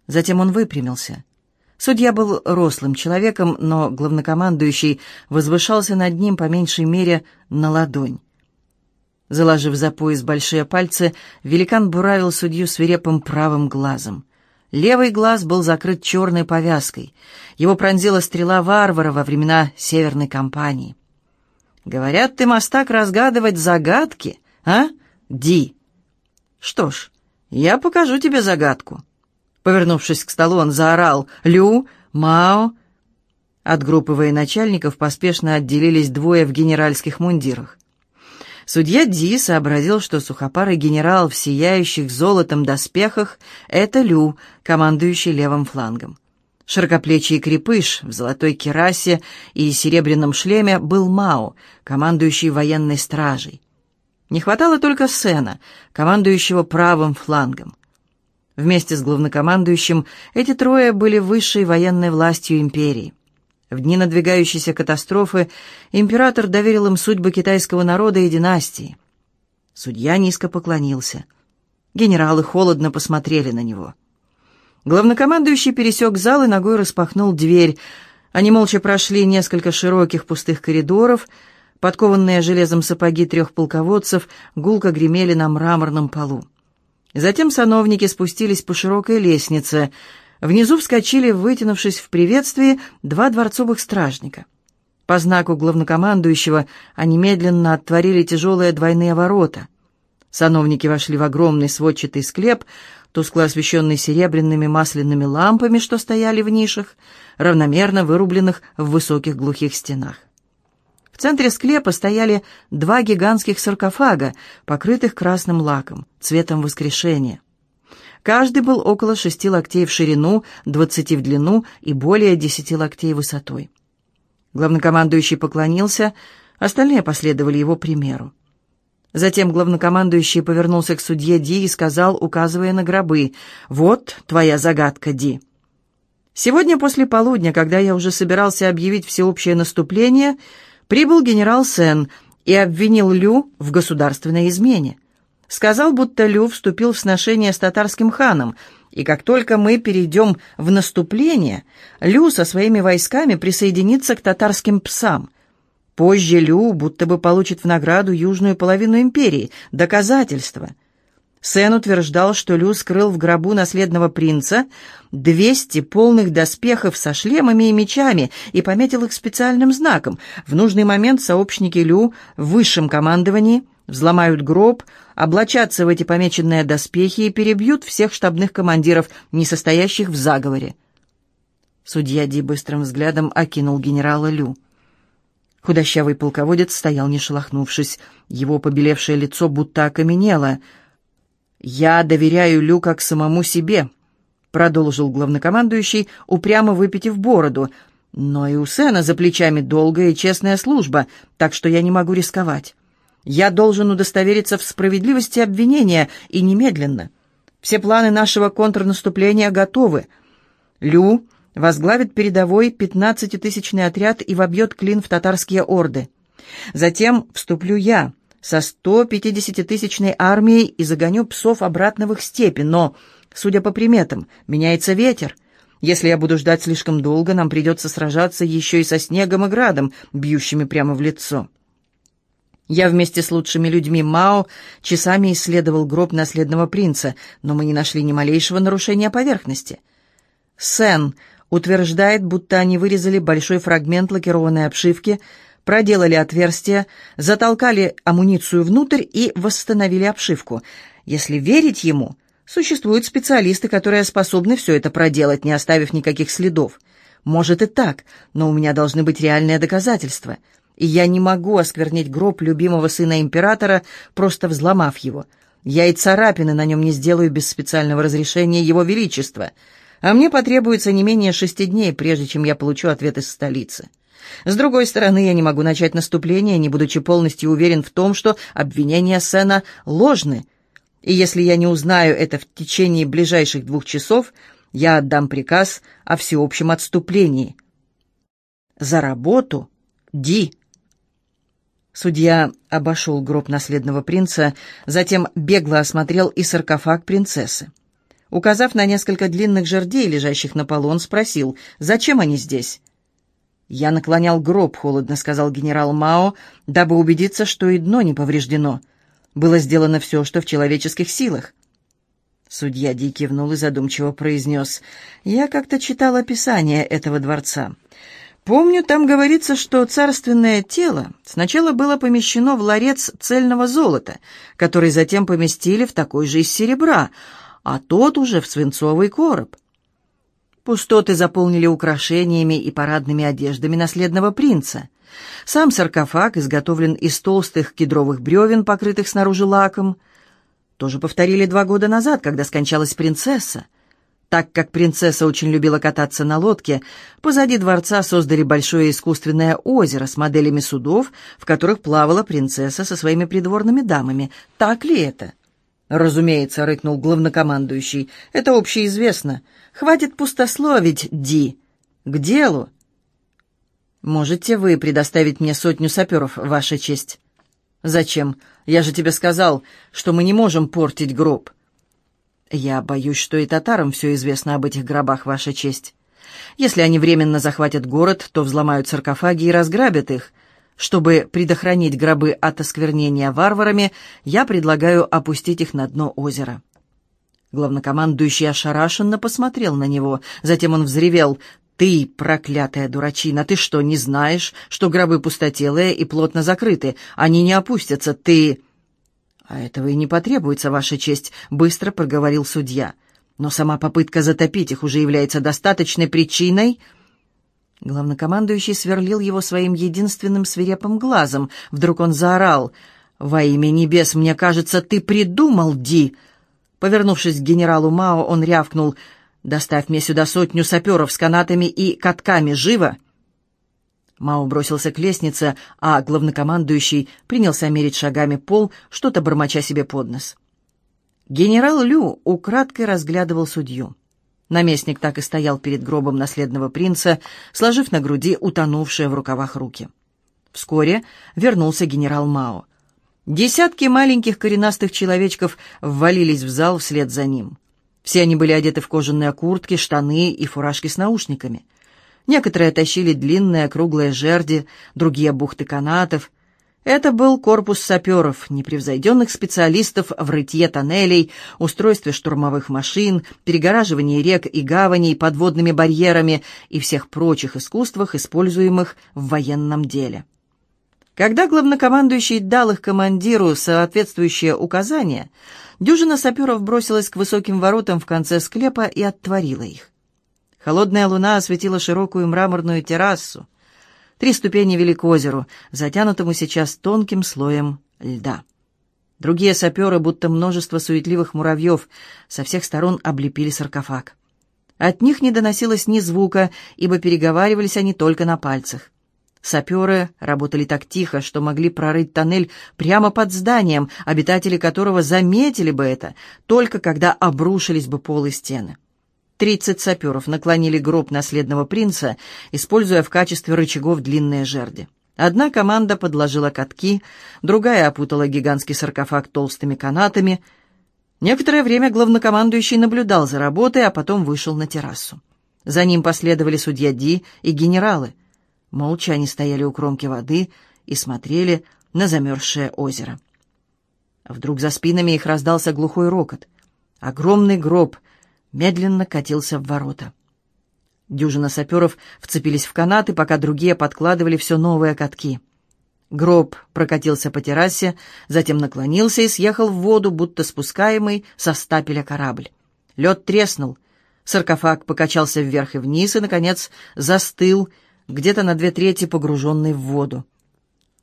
Затем он выпрямился. Судья был рослым человеком, но главнокомандующий возвышался над ним по меньшей мере на ладонь. Заложив за пояс большие пальцы, великан буравил судью свирепым правым глазом. Левый глаз был закрыт черной повязкой. Его пронзила стрела варвара во времена Северной кампании. «Говорят, ты мастак разгадывать загадки, а, Ди?» «Что ж, я покажу тебе загадку». Повернувшись к столу, он заорал «Лю! Мао!» От группы военачальников поспешно отделились двое в генеральских мундирах. Судья Ди сообразил, что сухопарый генерал в сияющих золотом доспехах — это Лю, командующий левым флангом. Широкоплечий крепыш в золотой керасе и серебряном шлеме был Мао, командующий военной стражей. Не хватало только Сена, командующего правым флангом. Вместе с главнокомандующим эти трое были высшей военной властью империи. В дни надвигающейся катастрофы император доверил им судьбы китайского народа и династии. Судья низко поклонился. Генералы холодно посмотрели на него. Главнокомандующий пересек зал и ногой распахнул дверь. Они молча прошли несколько широких пустых коридоров. Подкованные железом сапоги трех полководцев гулко гремели на мраморном полу. Затем сановники спустились по широкой лестнице — Внизу вскочили, вытянувшись в приветствии, два дворцовых стражника. По знаку главнокомандующего они медленно отворили тяжелые двойные ворота. Сановники вошли в огромный сводчатый склеп, тускло освещенный серебряными масляными лампами, что стояли в нишах, равномерно вырубленных в высоких глухих стенах. В центре склепа стояли два гигантских саркофага, покрытых красным лаком, цветом воскрешения. Каждый был около шести локтей в ширину, двадцати в длину и более десяти локтей высотой. Главнокомандующий поклонился, остальные последовали его примеру. Затем главнокомандующий повернулся к судье Ди и сказал, указывая на гробы, «Вот твоя загадка, Ди». Сегодня после полудня, когда я уже собирался объявить всеобщее наступление, прибыл генерал Сен и обвинил Лю в государственной измене. Сказал, будто Лю вступил в сношение с татарским ханом, и как только мы перейдем в наступление, Лю со своими войсками присоединится к татарским псам. Позже Лю будто бы получит в награду южную половину империи. Доказательство. Сен утверждал, что Лю скрыл в гробу наследного принца 200 полных доспехов со шлемами и мечами и пометил их специальным знаком. В нужный момент сообщники Лю в высшем командовании взломают гроб, облачатся в эти помеченные доспехи и перебьют всех штабных командиров, не состоящих в заговоре. Судья Ди быстрым взглядом окинул генерала Лю. Худощавый полководец стоял, не шелохнувшись. Его побелевшее лицо будто окаменело. «Я доверяю Лю как самому себе», — продолжил главнокомандующий, упрямо выпитив бороду. «Но и у Сена за плечами долгая и честная служба, так что я не могу рисковать. Я должен удостовериться в справедливости обвинения, и немедленно. Все планы нашего контрнаступления готовы. Лю возглавит передовой пятнадцатитысячный отряд и вобьет клин в татарские орды. Затем вступлю я со сто пятидесятитысячной армией и загоню псов обратно в их степи, но, судя по приметам, меняется ветер. Если я буду ждать слишком долго, нам придется сражаться еще и со снегом и градом, бьющими прямо в лицо. Я вместе с лучшими людьми Мао часами исследовал гроб наследного принца, но мы не нашли ни малейшего нарушения поверхности. Сен утверждает, будто они вырезали большой фрагмент лакированной обшивки, проделали отверстие, затолкали амуницию внутрь и восстановили обшивку. Если верить ему, существуют специалисты, которые способны все это проделать, не оставив никаких следов. Может и так, но у меня должны быть реальные доказательства — и я не могу осквернить гроб любимого сына императора, просто взломав его. Я и царапины на нем не сделаю без специального разрешения его величества, а мне потребуется не менее шести дней, прежде чем я получу ответ из столицы. С другой стороны, я не могу начать наступление, не будучи полностью уверен в том, что обвинения Сена ложны. И если я не узнаю это в течение ближайших двух часов, я отдам приказ о всеобщем отступлении. За работу, Ди. Судья обошел гроб наследного принца, затем бегло осмотрел и саркофаг принцессы. Указав на несколько длинных жердей, лежащих на полу, он спросил, «Зачем они здесь?» «Я наклонял гроб», — холодно сказал генерал Мао, дабы убедиться, что и дно не повреждено. Было сделано все, что в человеческих силах. Судья Ди кивнул и задумчиво произнес, «Я как-то читал описание этого дворца. Помню, там говорится, что царственное тело сначала было помещено в ларец цельного золота, который затем поместили в такой же из серебра, а тот уже в свинцовый короб. Пустоты заполнили украшениями и парадными одеждами наследного принца. Сам саркофаг изготовлен из толстых кедровых бревен, покрытых снаружи лаком. Тоже повторили два года назад, когда скончалась принцесса. Так как принцесса очень любила кататься на лодке, позади дворца создали большое искусственное озеро с моделями судов, в которых плавала принцесса со своими придворными дамами. Так ли это? «Разумеется», — рыкнул главнокомандующий. «Это общеизвестно. Хватит пустословить, Ди. К делу». «Можете вы предоставить мне сотню саперов, Ваша честь?» «Зачем? Я же тебе сказал, что мы не можем портить гроб». «Я боюсь, что и татарам все известно об этих гробах, Ваша честь. Если они временно захватят город, то взломают саркофаги и разграбят их. Чтобы предохранить гробы от осквернения варварами, я предлагаю опустить их на дно озера». Главнокомандующий ошарашенно посмотрел на него. Затем он взревел. «Ты, проклятая дурачина, ты что, не знаешь, что гробы пустотелые и плотно закрыты? Они не опустятся, ты...» «А этого и не потребуется, Ваша честь», — быстро проговорил судья. «Но сама попытка затопить их уже является достаточной причиной...» Главнокомандующий сверлил его своим единственным свирепым глазом. Вдруг он заорал. «Во имя небес, мне кажется, ты придумал, Ди!» Повернувшись к генералу Мао, он рявкнул. «Доставь мне сюда сотню саперов с канатами и катками, живо!» Мао бросился к лестнице, а главнокомандующий принялся мерить шагами пол, что-то бормоча себе под нос. Генерал Лю украдкой разглядывал судью. Наместник так и стоял перед гробом наследного принца, сложив на груди утонувшие в рукавах руки. Вскоре вернулся генерал Мао. Десятки маленьких коренастых человечков ввалились в зал вслед за ним. Все они были одеты в кожаные куртки, штаны и фуражки с наушниками. Некоторые тащили длинные круглые жерди, другие — бухты канатов — это был корпус саперов, непревзойденных специалистов в рытье тоннелей, устройстве штурмовых машин, перегораживании рек и гаваней подводными барьерами и всех прочих искусствах, используемых в военном деле. Когда главнокомандующий дал их командиру соответствующее указание, дюжина саперов бросилась к высоким воротам в конце склепа и оттворила их. Холодная луна осветила широкую мраморную террасу, Три ступени вели к озеру, затянутому сейчас тонким слоем льда. Другие саперы, будто множество суетливых муравьев, со всех сторон облепили саркофаг. От них не доносилось ни звука, ибо переговаривались они только на пальцах. Саперы работали так тихо, что могли прорыть тоннель прямо под зданием, обитатели которого заметили бы это, только когда обрушились бы пол и стены. Тридцать саперов наклонили гроб наследного принца, используя в качестве рычагов длинные жерди. Одна команда подложила катки, другая опутала гигантский саркофаг толстыми канатами. Некоторое время главнокомандующий наблюдал за работой, а потом вышел на террасу. За ним последовали судья Ди и генералы. Молча они стояли у кромки воды и смотрели на замерзшее озеро. Вдруг за спинами их раздался глухой рокот. Огромный гроб — медленно катился в ворота. Дюжина саперов вцепились в канаты, пока другие подкладывали все новые катки. Гроб прокатился по террасе, затем наклонился и съехал в воду, будто спускаемый со стапеля корабль. Лед треснул, саркофаг покачался вверх и вниз и, наконец, застыл, где-то на две трети погруженный в воду.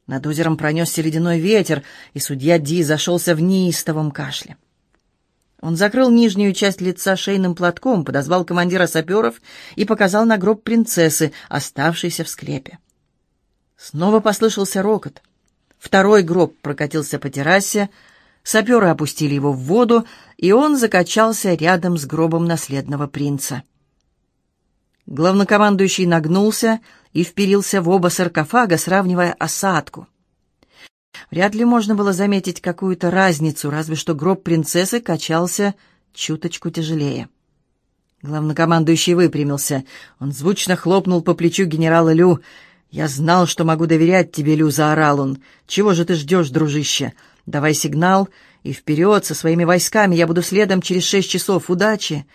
Над озером пронесся ледяной ветер, и судья Ди зашелся в неистовом кашле. Он закрыл нижнюю часть лица шейным платком, подозвал командира саперов и показал на гроб принцессы, оставшийся в склепе. Снова послышался рокот. Второй гроб прокатился по террасе, саперы опустили его в воду, и он закачался рядом с гробом наследного принца. Главнокомандующий нагнулся и вперился в оба саркофага, сравнивая осадку. Вряд ли можно было заметить какую-то разницу, разве что гроб принцессы качался чуточку тяжелее. Главнокомандующий выпрямился. Он звучно хлопнул по плечу генерала Лю. «Я знал, что могу доверять тебе, Лю», — заорал он. «Чего же ты ждешь, дружище? Давай сигнал и вперед со своими войсками. Я буду следом через шесть часов. Удачи!»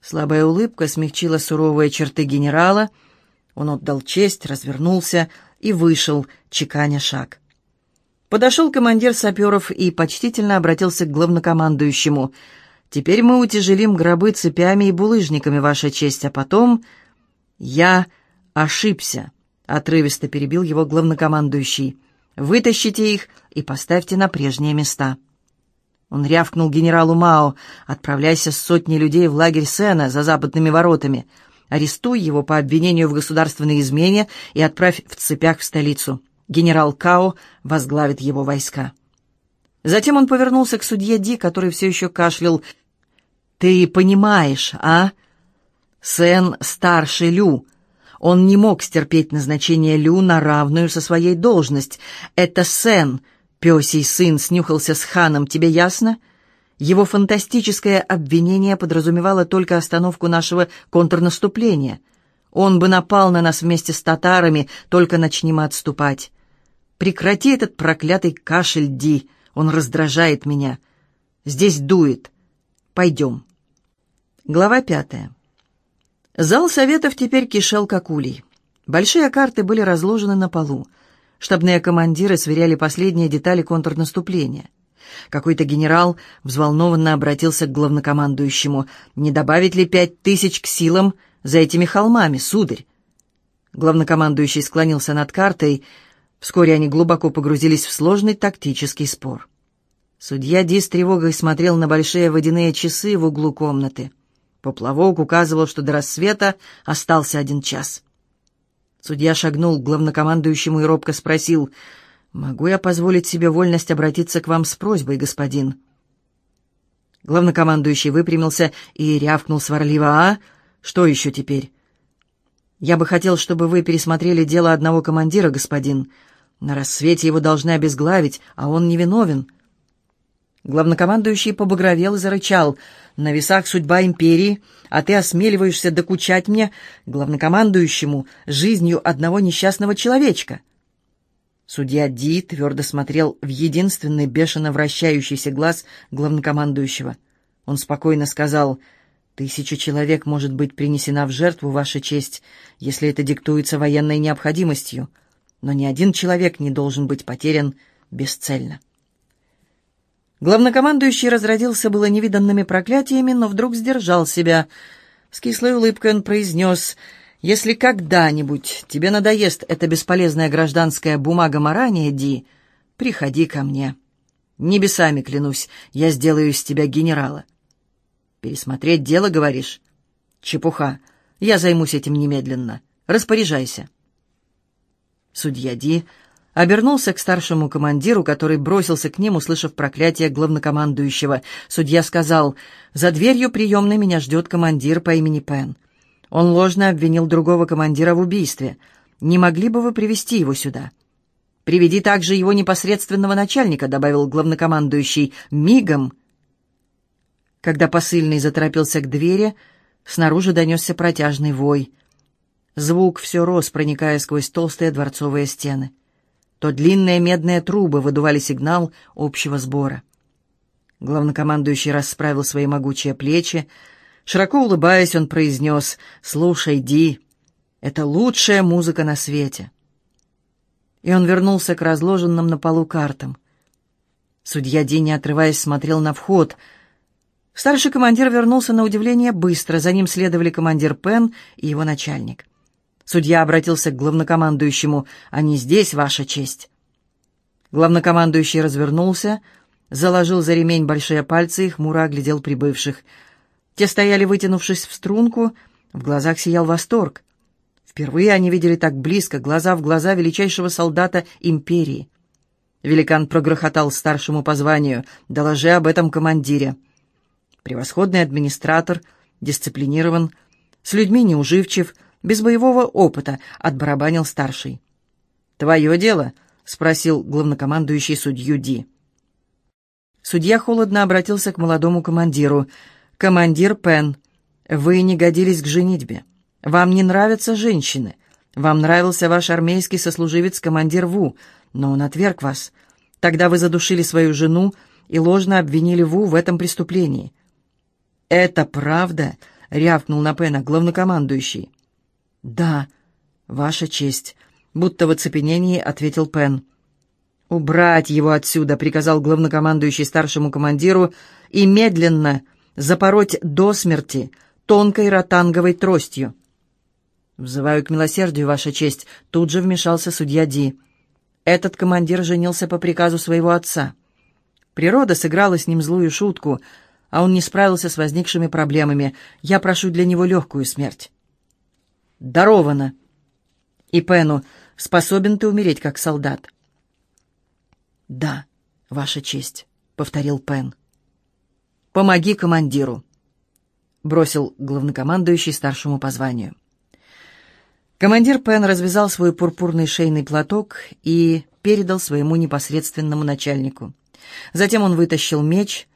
Слабая улыбка смягчила суровые черты генерала. Он отдал честь, развернулся и вышел, чеканя шаг. Подошел командир саперов и почтительно обратился к главнокомандующему. «Теперь мы утяжелим гробы цепями и булыжниками, Ваша честь, а потом...» «Я ошибся», — отрывисто перебил его главнокомандующий. «Вытащите их и поставьте на прежние места». Он рявкнул генералу Мао, «Отправляйся с сотней людей в лагерь Сена за западными воротами. Арестуй его по обвинению в государственной измене и отправь в цепях в столицу. Генерал Као возглавит его войска. Затем он повернулся к судье Ди, который все еще кашлял. «Ты понимаешь, а? Сен старше Лю. Он не мог стерпеть назначение Лю на равную со своей должность. Это Сен, песий сын, снюхался с ханом, тебе ясно?» Его фантастическое обвинение подразумевало только остановку нашего контрнаступления. Он бы напал на нас вместе с татарами, только начнем отступать. Прекрати этот проклятый кашель, Ди, он раздражает меня. Здесь дует. Пойдем. Глава пятая. Зал советов теперь кишел как улей. Большие карты были разложены на полу. Штабные командиры сверяли последние детали контрнаступления. Какой-то генерал взволнованно обратился к главнокомандующему. «Не добавить ли пять тысяч к силам за этими холмами, сударь?» Главнокомандующий склонился над картой. Вскоре они глубоко погрузились в сложный тактический спор. Судья Ди с тревогой смотрел на большие водяные часы в углу комнаты. Поплавок указывал, что до рассвета остался один час. Судья шагнул к главнокомандующему и робко спросил, «Могу я позволить себе вольность обратиться к вам с просьбой, господин?» Главнокомандующий выпрямился и рявкнул сварливо, «А? Что еще теперь?» «Я бы хотел, чтобы вы пересмотрели дело одного командира, господин. На рассвете его должны обезглавить, а он невиновен». Главнокомандующий побагровел и зарычал. «На весах судьба империи, а ты осмеливаешься докучать мне, главнокомандующему, жизнью одного несчастного человечка». Судья Ди твердо смотрел в единственный бешено вращающийся глаз главнокомандующего. Он спокойно сказал, «Тысяча человек может быть принесена в жертву, Ваша честь, если это диктуется военной необходимостью, но ни один человек не должен быть потерян бесцельно». Главнокомандующий разродился было невиданными проклятиями, но вдруг сдержал себя. С кислой улыбкой он произнес, «Если когда-нибудь тебе надоест эта бесполезная гражданская бумага марания, Ди, приходи ко мне. Небесами клянусь, я сделаю из тебя генерала». «Пересмотреть дело, говоришь?» «Чепуха. Я займусь этим немедленно. Распоряжайся». Судья Ди обернулся к старшему командиру, который бросился к ним, услышав проклятие главнокомандующего. Судья сказал, «За дверью приемной меня ждет командир по имени Пен. Он ложно обвинил другого командира в убийстве. Не могли бы вы привести его сюда?» «Приведи также его непосредственного начальника», — добавил главнокомандующий, «мигом». Когда посыльный заторопился к двери, снаружи донесся протяжный вой. Звук все рос, проникая сквозь толстые дворцовые стены то длинные медные трубы выдували сигнал общего сбора. Главнокомандующий расправил свои могучие плечи. Широко улыбаясь, он произнес «Слушай, Ди, это лучшая музыка на свете». И он вернулся к разложенным на полу картам. Судья Ди, не отрываясь, смотрел на вход. Старший командир вернулся на удивление быстро, за ним следовали командир Пен и его начальник. Судья обратился к главнокомандующему. «Они здесь, Ваша честь». Главнокомандующий развернулся, заложил за ремень большие пальцы и хмуро оглядел прибывших. Те стояли, вытянувшись в струнку, в глазах сиял восторг. Впервые они видели так близко, глаза в глаза величайшего солдата империи. Великан прогрохотал старшему по званию. «Доложи об этом командире». Превосходный администратор, дисциплинирован, с людьми неуживчив — без боевого опыта», — отбарабанил старший. «Твое дело?» — спросил главнокомандующий судью Ди. Судья холодно обратился к молодому командиру. «Командир Пен, вы не годились к женитьбе. Вам не нравятся женщины. Вам нравился ваш армейский сослуживец командир Ву, но он отверг вас. Тогда вы задушили свою жену и ложно обвинили Ву в этом преступлении». «Это правда?» — рявкнул на Пена главнокомандующий. «Да, ваша честь», — будто в оцепенении ответил Пен. «Убрать его отсюда», — приказал главнокомандующий старшему командиру, «и медленно запороть до смерти тонкой ротанговой тростью». «Взываю к милосердию, ваша честь», — тут же вмешался судья Ди. Этот командир женился по приказу своего отца. Природа сыграла с ним злую шутку, а он не справился с возникшими проблемами. Я прошу для него легкую смерть. Даровано. И Пену, способен ты умереть как солдат? Да, ваша честь, повторил Пен. Помоги командиру, бросил главнокомандующий старшему по званию. Командир Пен развязал свой пурпурный шейный платок и передал своему непосредственному начальнику. Затем он вытащил меч,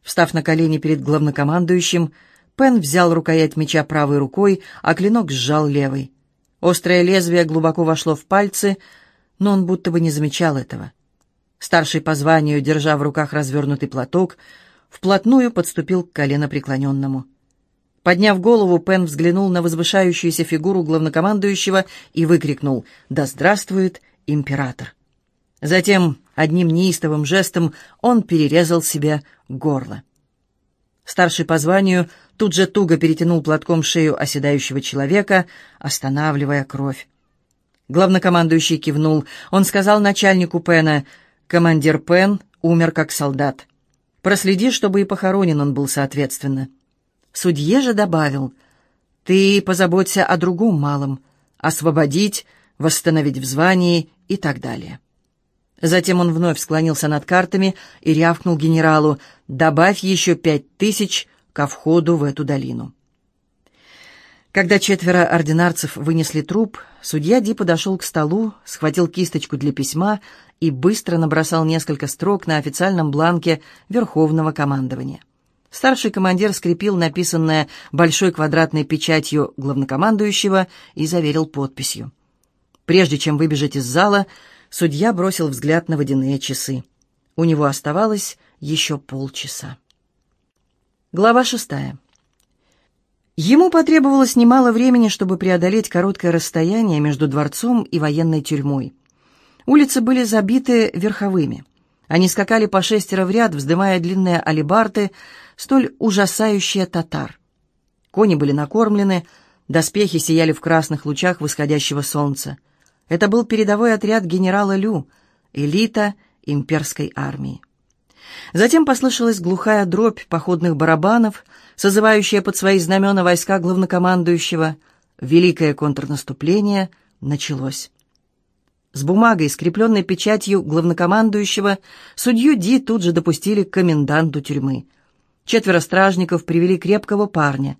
встав на колени перед главнокомандующим, Пен взял рукоять меча правой рукой, а клинок сжал левой. Острое лезвие глубоко вошло в пальцы, но он будто бы не замечал этого. Старший по званию, держа в руках развернутый платок, вплотную подступил к коленопреклоненному. Подняв голову, Пен взглянул на возвышающуюся фигуру главнокомандующего и выкрикнул «Да здравствует император!». Затем одним неистовым жестом он перерезал себе горло. Старший по званию тут же туго перетянул платком шею оседающего человека, останавливая кровь. Главнокомандующий кивнул. Он сказал начальнику Пена, «Командир Пен умер как солдат. Проследи, чтобы и похоронен он был соответственно». Судье же добавил, «Ты позаботься о другом малом, освободить, восстановить в звании и так далее». Затем он вновь склонился над картами и рявкнул генералу, «Добавь еще пять тысяч ко входу в эту долину». Когда четверо ординарцев вынесли труп, судья Ди подошел к столу, схватил кисточку для письма и быстро набросал несколько строк на официальном бланке Верховного командования. Старший командир скрепил написанное большой квадратной печатью главнокомандующего и заверил подписью. Прежде чем выбежать из зала, судья бросил взгляд на водяные часы. У него оставалось еще полчаса. Глава шестая. Ему потребовалось немало времени, чтобы преодолеть короткое расстояние между дворцом и военной тюрьмой. Улицы были забиты верховыми. Они скакали по шестеро в ряд, вздымая длинные алебарты, столь ужасающие татар. Кони были накормлены, доспехи сияли в красных лучах восходящего солнца. Это был передовой отряд генерала Лю, элита имперской армии. Затем послышалась глухая дробь походных барабанов, созывающая под свои знамена войска главнокомандующего. Великое контрнаступление началось. С бумагой, скрепленной печатью главнокомандующего, судью Ди тут же допустили к коменданту тюрьмы. Четверо стражников привели крепкого парня.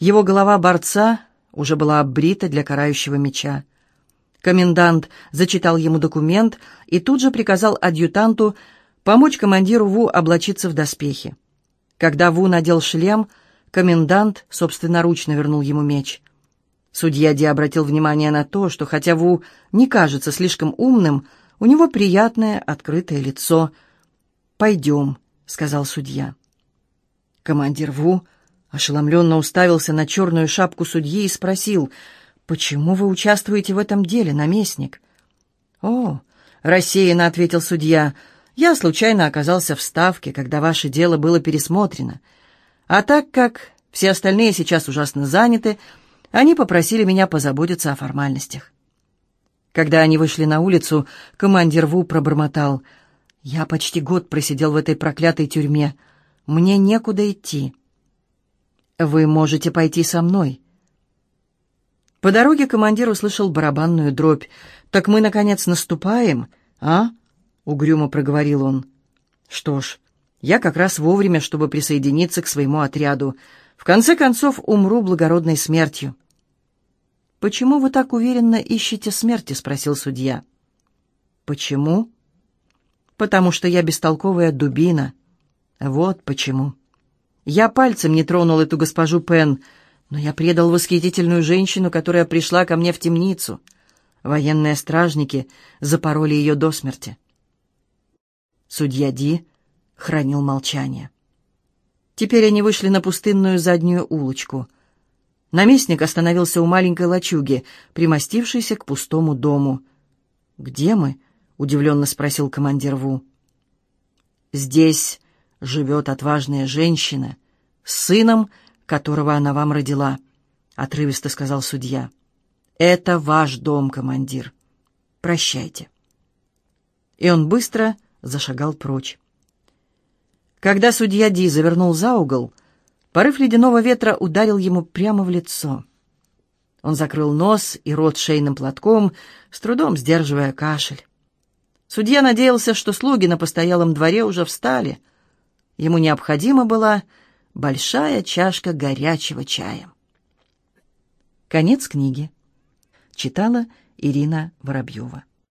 Его голова борца уже была оббрита для карающего меча. Комендант зачитал ему документ и тут же приказал адъютанту помочь командиру Ву облачиться в доспехи. Когда Ву надел шлем, комендант собственноручно вернул ему меч. Судья Ди обратил внимание на то, что хотя Ву не кажется слишком умным, у него приятное открытое лицо. «Пойдем», — сказал судья. Командир Ву ошеломленно уставился на черную шапку судьи и спросил, «Почему вы участвуете в этом деле, наместник?» «О», — рассеянно ответил судья, «я случайно оказался в Ставке, когда ваше дело было пересмотрено. А так как все остальные сейчас ужасно заняты, они попросили меня позаботиться о формальностях». Когда они вышли на улицу, командир Ву пробормотал, «Я почти год просидел в этой проклятой тюрьме». Мне некуда идти. Вы можете пойти со мной. По дороге командир услышал барабанную дробь. «Так мы, наконец, наступаем, а?» — угрюмо проговорил он. «Что ж, я как раз вовремя, чтобы присоединиться к своему отряду. В конце концов, умру благородной смертью». «Почему вы так уверенно ищете смерти?» — спросил судья. «Почему?» «Потому что я бестолковая дубина. Вот почему. Я пальцем не тронул эту госпожу Пен, но я предал восхитительную женщину, которая пришла ко мне в темницу. Военные стражники запороли ее до смерти. Судья Ди хранил молчание. Теперь они вышли на пустынную заднюю улочку. Наместник остановился у маленькой лачуги, примостившейся к пустому дому. «Где мы?» — удивленно спросил командир Ву. «Здесь живет отважная женщина, с сыном, которого она вам родила», — отрывисто сказал судья. «Это ваш дом, командир. Прощайте». И он быстро зашагал прочь. Когда судья Ди завернул за угол, порыв ледяного ветра ударил ему прямо в лицо. Он закрыл нос и рот шейным платком, с трудом сдерживая кашель. Судья надеялся, что слуги на постоялом дворе уже встали — Ему необходима была большая чашка горячего чая. Конец книги. Читала Ирина Воробьева.